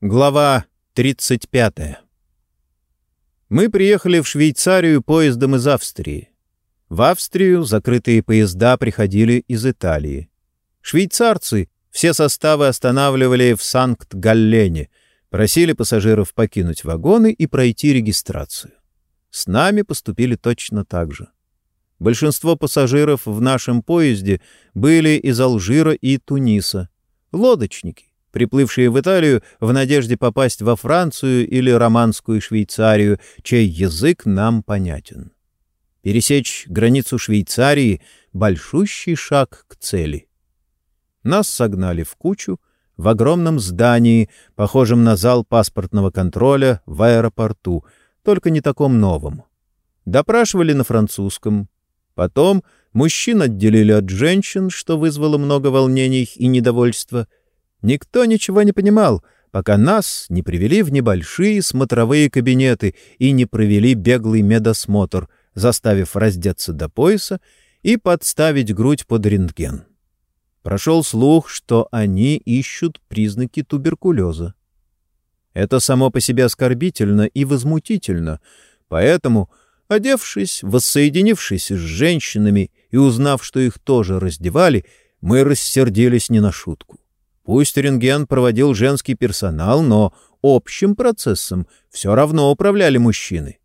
Глава 35. Мы приехали в Швейцарию поездом из Австрии. В Австрию закрытые поезда приходили из Италии. Швейцарцы все составы останавливали в Санкт-Галлене, просили пассажиров покинуть вагоны и пройти регистрацию. С нами поступили точно так же. Большинство пассажиров в нашем поезде были из Алжира и Туниса, лодочники, приплывшие в Италию в надежде попасть во Францию или Романскую Швейцарию, чей язык нам понятен. Пересечь границу Швейцарии — большущий шаг к цели. Нас согнали в кучу в огромном здании, похожем на зал паспортного контроля в аэропорту, только не таком новом. Допрашивали на французском. Потом мужчин отделили от женщин, что вызвало много волнений и недовольства — Никто ничего не понимал, пока нас не привели в небольшие смотровые кабинеты и не провели беглый медосмотр, заставив раздеться до пояса и подставить грудь под рентген. Прошел слух, что они ищут признаки туберкулеза. Это само по себе оскорбительно и возмутительно, поэтому, одевшись, воссоединившись с женщинами и узнав, что их тоже раздевали, мы рассердились не на шутку. Пусть рентген проводил женский персонал, но общим процессом все равно управляли мужчины.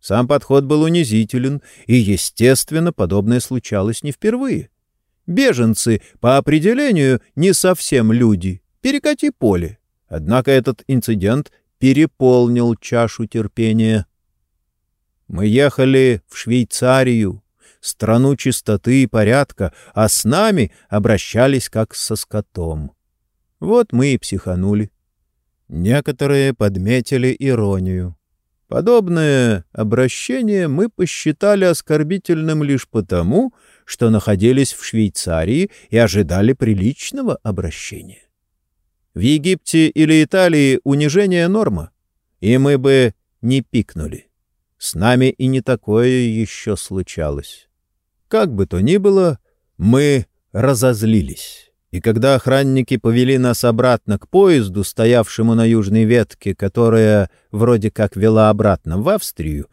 Сам подход был унизителен, и, естественно, подобное случалось не впервые. Беженцы, по определению, не совсем люди. Перекати поле. Однако этот инцидент переполнил чашу терпения. Мы ехали в Швейцарию, страну чистоты и порядка, а с нами обращались как со скотом. Вот мы и психанули. Некоторые подметили иронию. Подобное обращение мы посчитали оскорбительным лишь потому, что находились в Швейцарии и ожидали приличного обращения. В Египте или Италии унижение — норма, и мы бы не пикнули. С нами и не такое еще случалось. Как бы то ни было, мы разозлились. И когда охранники повели нас обратно к поезду, стоявшему на южной ветке, которая вроде как вела обратно в Австрию,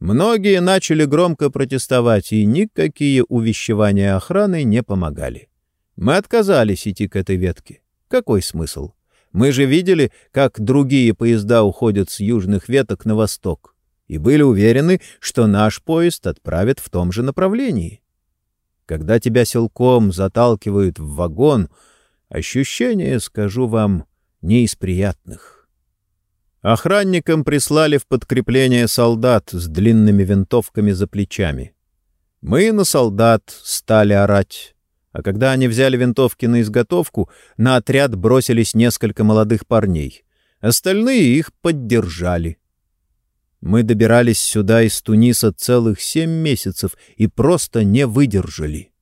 многие начали громко протестовать, и никакие увещевания охраны не помогали. Мы отказались идти к этой ветке. Какой смысл? Мы же видели, как другие поезда уходят с южных веток на восток, и были уверены, что наш поезд отправят в том же направлении. Когда тебя силком заталкивают в вагон, ощущение, скажу вам, не из приятных. Охранникам прислали в подкрепление солдат с длинными винтовками за плечами. Мы на солдат стали орать. А когда они взяли винтовки на изготовку, на отряд бросились несколько молодых парней. Остальные их поддержали. Мы добирались сюда из Туниса целых семь месяцев и просто не выдержали.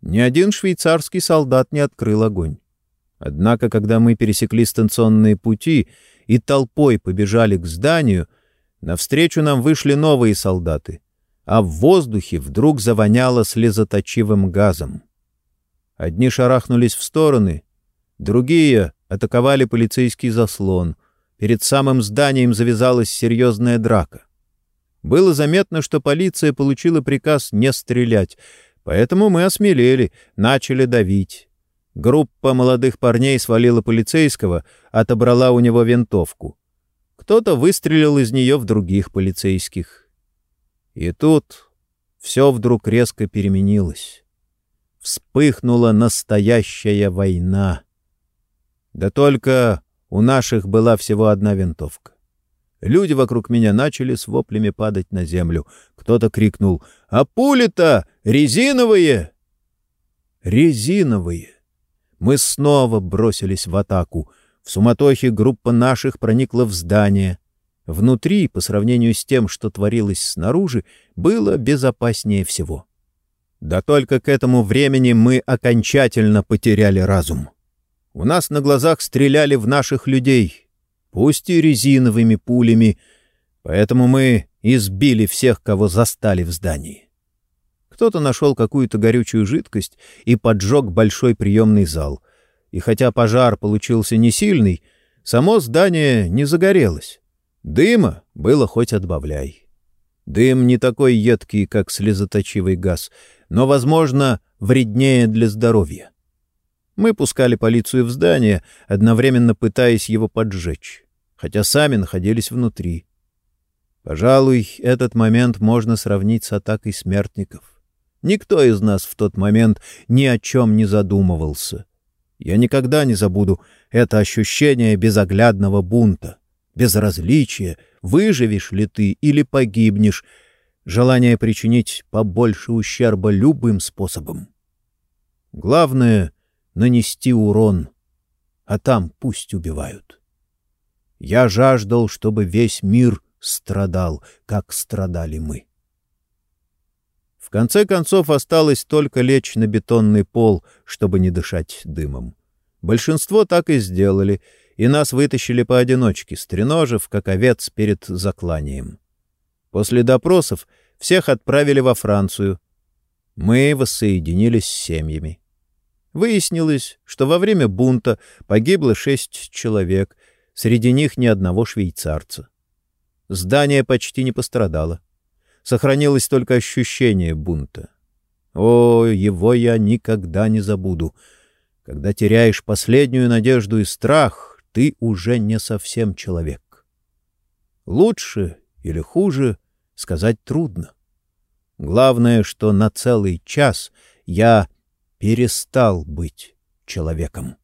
Ни один швейцарский солдат не открыл огонь. Однако, когда мы пересекли станционные пути и толпой побежали к зданию, навстречу нам вышли новые солдаты, а в воздухе вдруг завоняло слезоточивым газом. Одни шарахнулись в стороны, другие атаковали полицейский заслон — Перед самым зданием завязалась серьезная драка. Было заметно, что полиция получила приказ не стрелять, поэтому мы осмелели, начали давить. Группа молодых парней свалила полицейского, отобрала у него винтовку. Кто-то выстрелил из нее в других полицейских. И тут все вдруг резко переменилось. Вспыхнула настоящая война. Да только у наших была всего одна винтовка. Люди вокруг меня начали с воплями падать на землю. Кто-то крикнул «А пули-то резиновые!» «Резиновые!» Мы снова бросились в атаку. В суматохе группа наших проникла в здание. Внутри, по сравнению с тем, что творилось снаружи, было безопаснее всего. Да только к этому времени мы окончательно потеряли разум. У нас на глазах стреляли в наших людей, пусть и резиновыми пулями, поэтому мы избили всех, кого застали в здании. Кто-то нашел какую-то горючую жидкость и поджег большой приемный зал. И хотя пожар получился не сильный, Само здание не загорелось. Дыма было хоть отбавляй. Дым не такой едкий, как слезоточивый газ, но, возможно, вреднее для здоровья. Мы пускали полицию в здание, одновременно пытаясь его поджечь, хотя сами находились внутри. Пожалуй, этот момент можно сравнить с атакой смертников. Никто из нас в тот момент ни о чем не задумывался. Я никогда не забуду это ощущение безоглядного бунта, безразличия, выживешь ли ты или погибнешь, желание причинить побольше ущерба любым способом. Главное — нанести урон, а там пусть убивают. Я жаждал, чтобы весь мир страдал, как страдали мы. В конце концов осталось только лечь на бетонный пол, чтобы не дышать дымом. Большинство так и сделали, и нас вытащили поодиночке, стреножив, как овец перед закланием. После допросов всех отправили во Францию. Мы воссоединились с семьями. Выяснилось, что во время бунта погибло шесть человек, среди них ни одного швейцарца. Здание почти не пострадало. Сохранилось только ощущение бунта. О, его я никогда не забуду. Когда теряешь последнюю надежду и страх, ты уже не совсем человек. Лучше или хуже сказать трудно. Главное, что на целый час я перестал быть человеком.